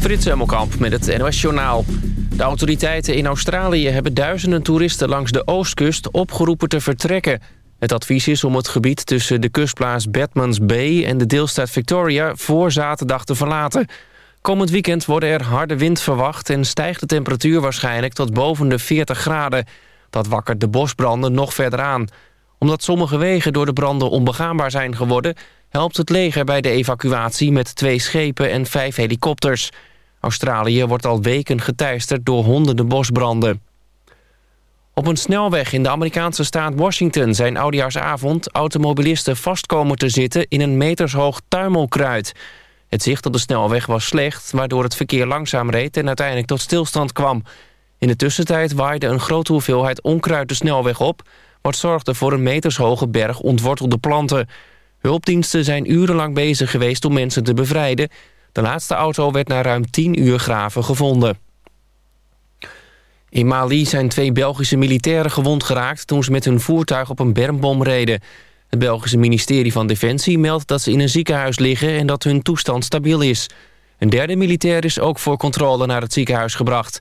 Frits Hemmelkamp met het NOS Journaal. De autoriteiten in Australië hebben duizenden toeristen langs de oostkust opgeroepen te vertrekken. Het advies is om het gebied tussen de kustplaats Batmans Bay en de deelstaat Victoria voor zaterdag te verlaten. Komend weekend worden er harde wind verwacht en stijgt de temperatuur waarschijnlijk tot boven de 40 graden. Dat wakkert de bosbranden nog verder aan. Omdat sommige wegen door de branden onbegaanbaar zijn geworden... helpt het leger bij de evacuatie met twee schepen en vijf helikopters. Australië wordt al weken geteisterd door honderden bosbranden. Op een snelweg in de Amerikaanse staat Washington zijn oudejaarsavond automobilisten vastkomen te zitten in een metershoog tuimelkruid. Het zicht op de snelweg was slecht, waardoor het verkeer langzaam reed en uiteindelijk tot stilstand kwam. In de tussentijd waaide een grote hoeveelheid onkruid de snelweg op... wat zorgde voor een metershoge berg ontwortelde planten. Hulpdiensten zijn urenlang bezig geweest om mensen te bevrijden. De laatste auto werd na ruim 10 uur graven gevonden. In Mali zijn twee Belgische militairen gewond geraakt... toen ze met hun voertuig op een bermbom reden. Het Belgische ministerie van Defensie meldt dat ze in een ziekenhuis liggen... en dat hun toestand stabiel is. Een derde militair is ook voor controle naar het ziekenhuis gebracht.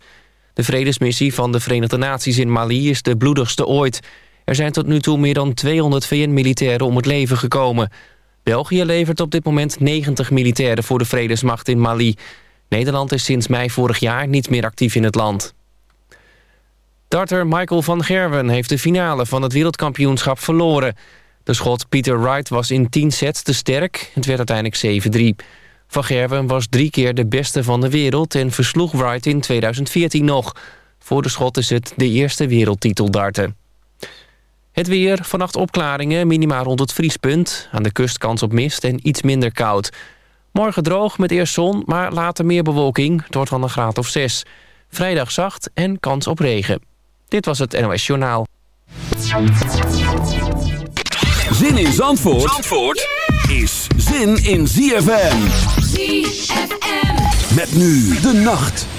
De vredesmissie van de Verenigde Naties in Mali is de bloedigste ooit. Er zijn tot nu toe meer dan 200 VN-militairen om het leven gekomen. België levert op dit moment 90 militairen voor de vredesmacht in Mali. Nederland is sinds mei vorig jaar niet meer actief in het land. Darter Michael van Gerwen heeft de finale van het wereldkampioenschap verloren. De schot Peter Wright was in 10 sets te sterk. Het werd uiteindelijk 7-3. Van Gerwen was drie keer de beste van de wereld... en versloeg Wright in 2014 nog. Voor de schot is het de eerste wereldtitel darten. Het weer, vannacht opklaringen, minimaal rond het vriespunt. Aan de kust kans op mist en iets minder koud. Morgen droog met eerst zon, maar later meer bewolking. Het wordt van een graad of 6. Vrijdag zacht en kans op regen. Dit was het NOS Journaal. Zin in Zandvoort, Zandvoort is zin in ZFM. ZFM. Met nu de nacht.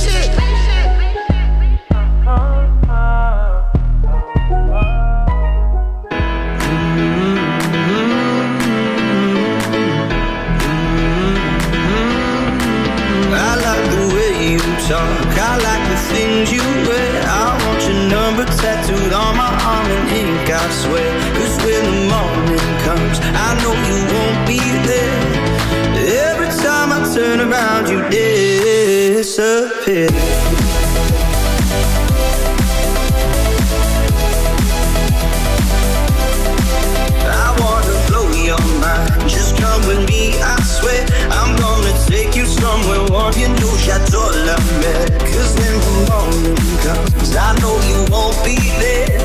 Things you wear. I want your number tattooed on my arm in ink, I swear. Cause when the morning comes, I know you won't be there. Every time I turn around, you disappear. I wanna blow your mind. Just come with me, I swear. I'm gonna take you somewhere warm. You know, Chateau La Mer. Cause when the morning comes, I know you won't be there.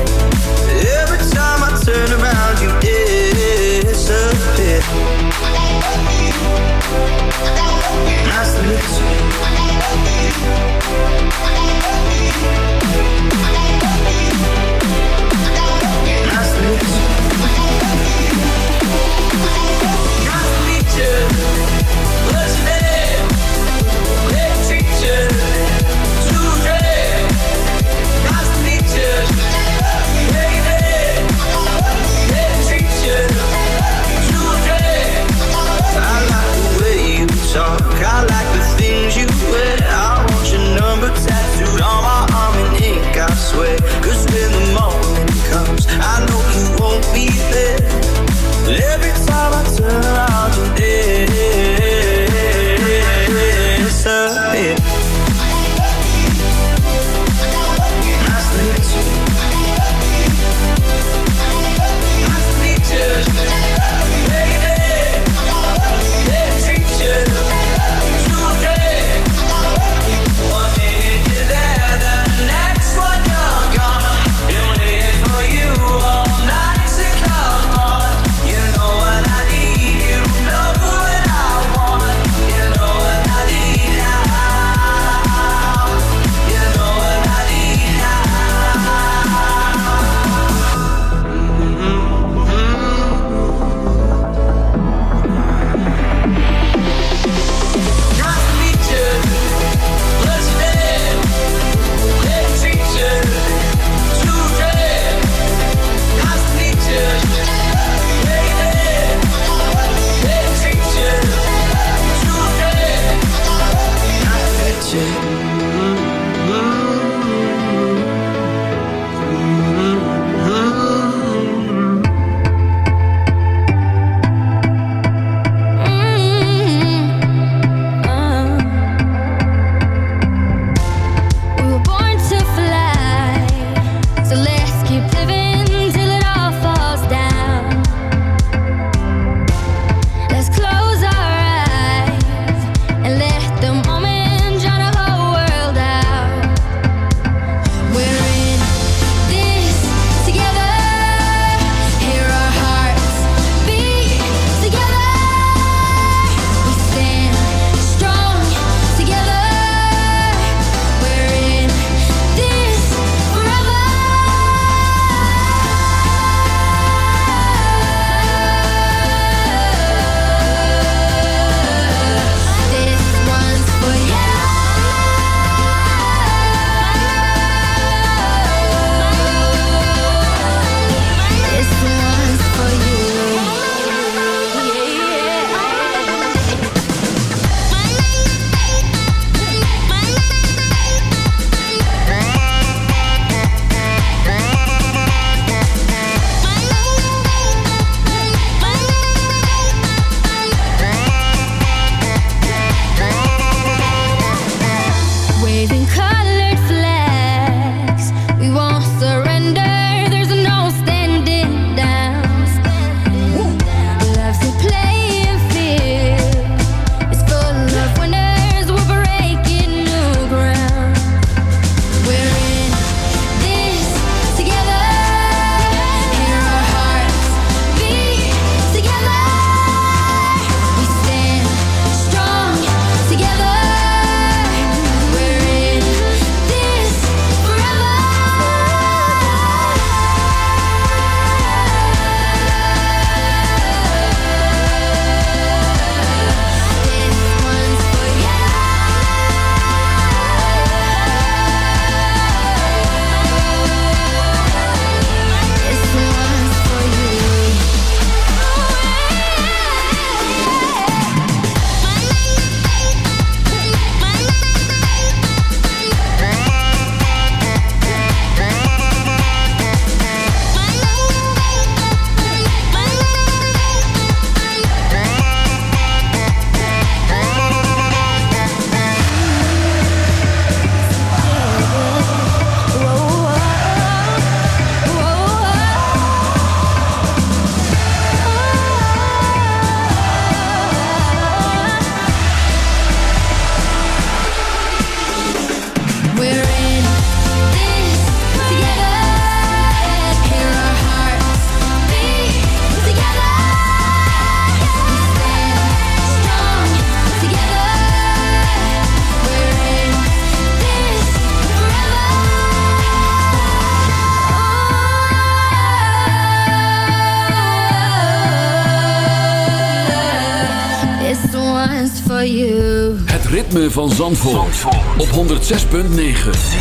Every time I turn around, you disappear. Nice to meet you. 106.9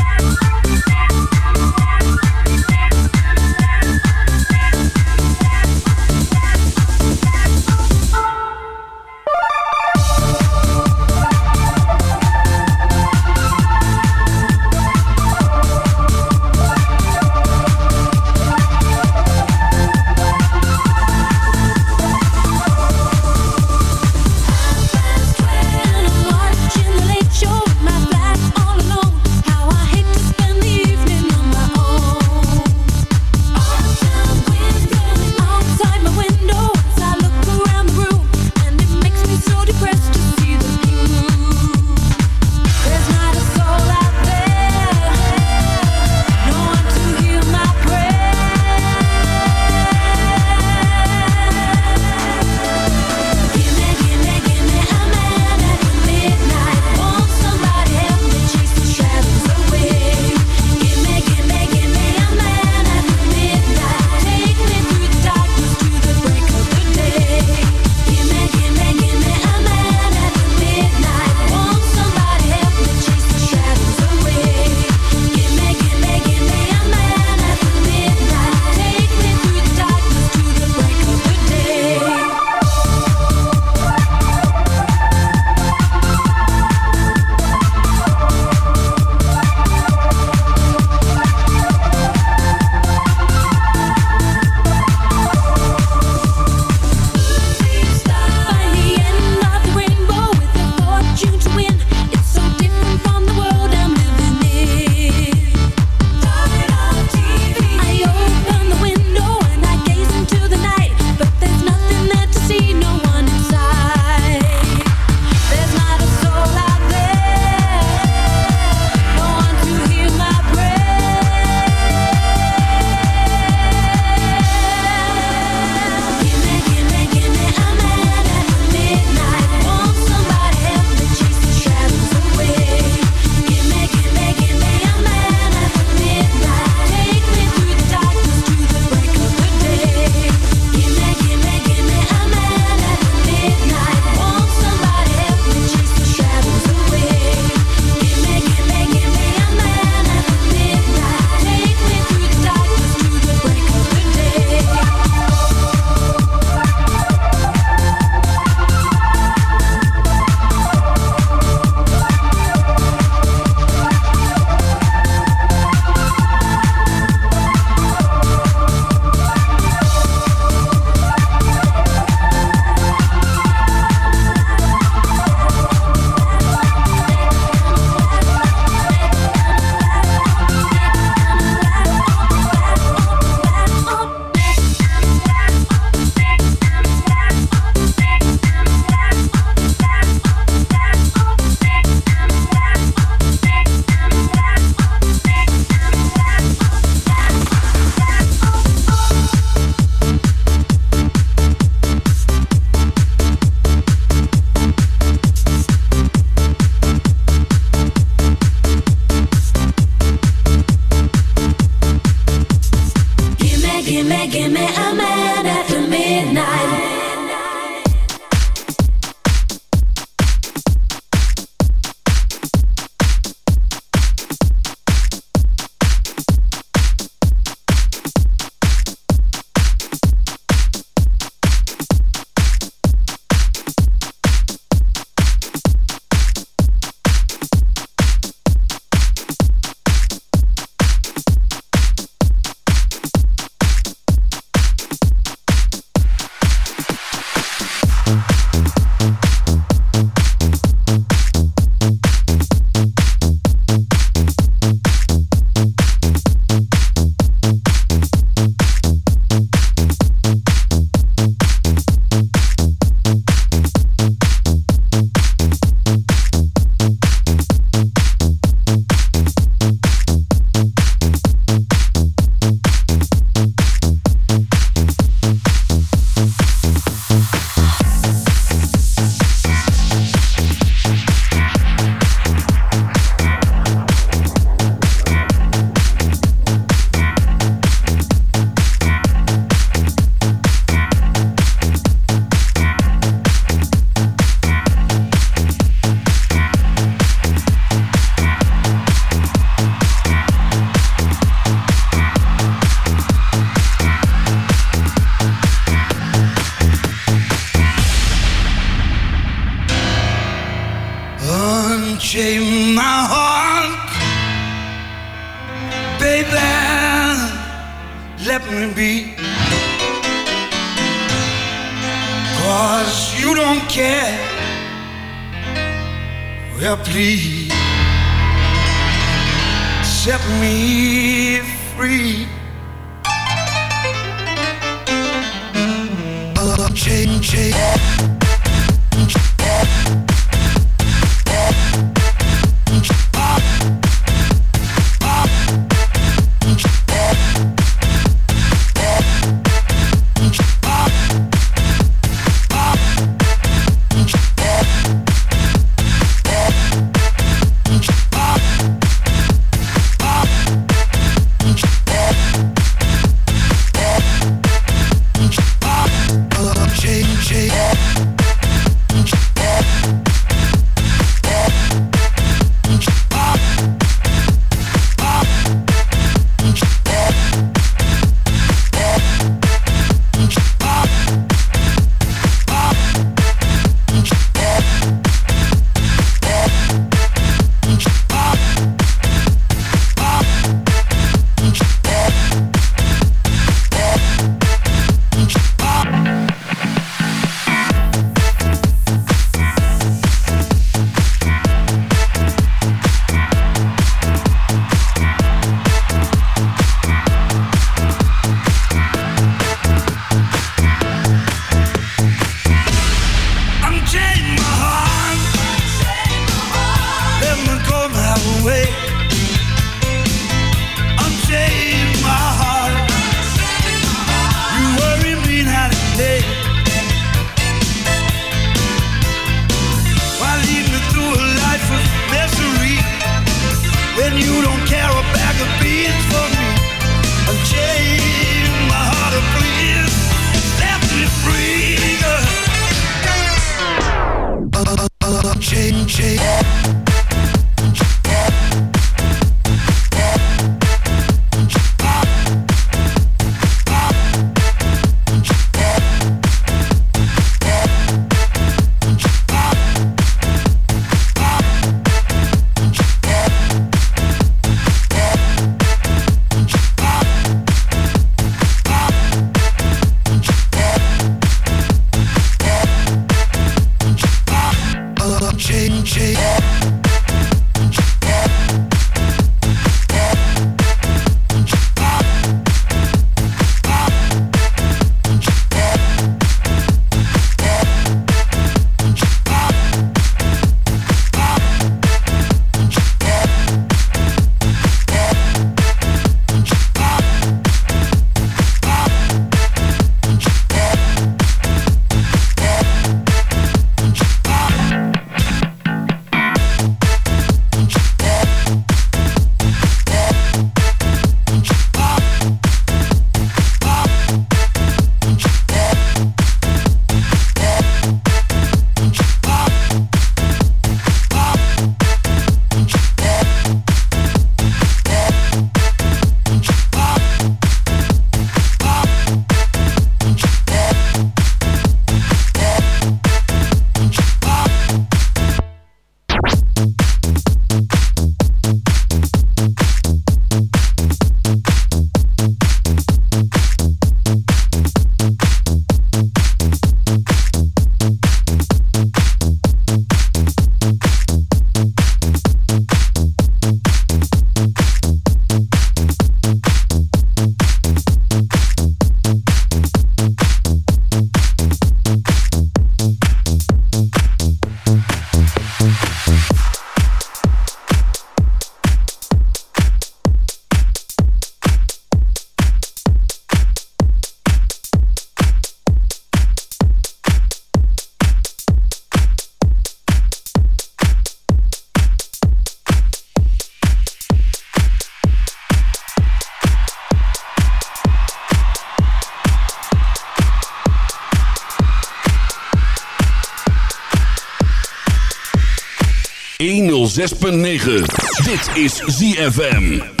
Dit is ZFM.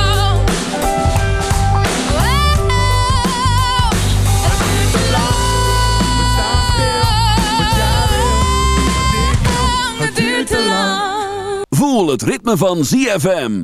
Het ritme van ZFM.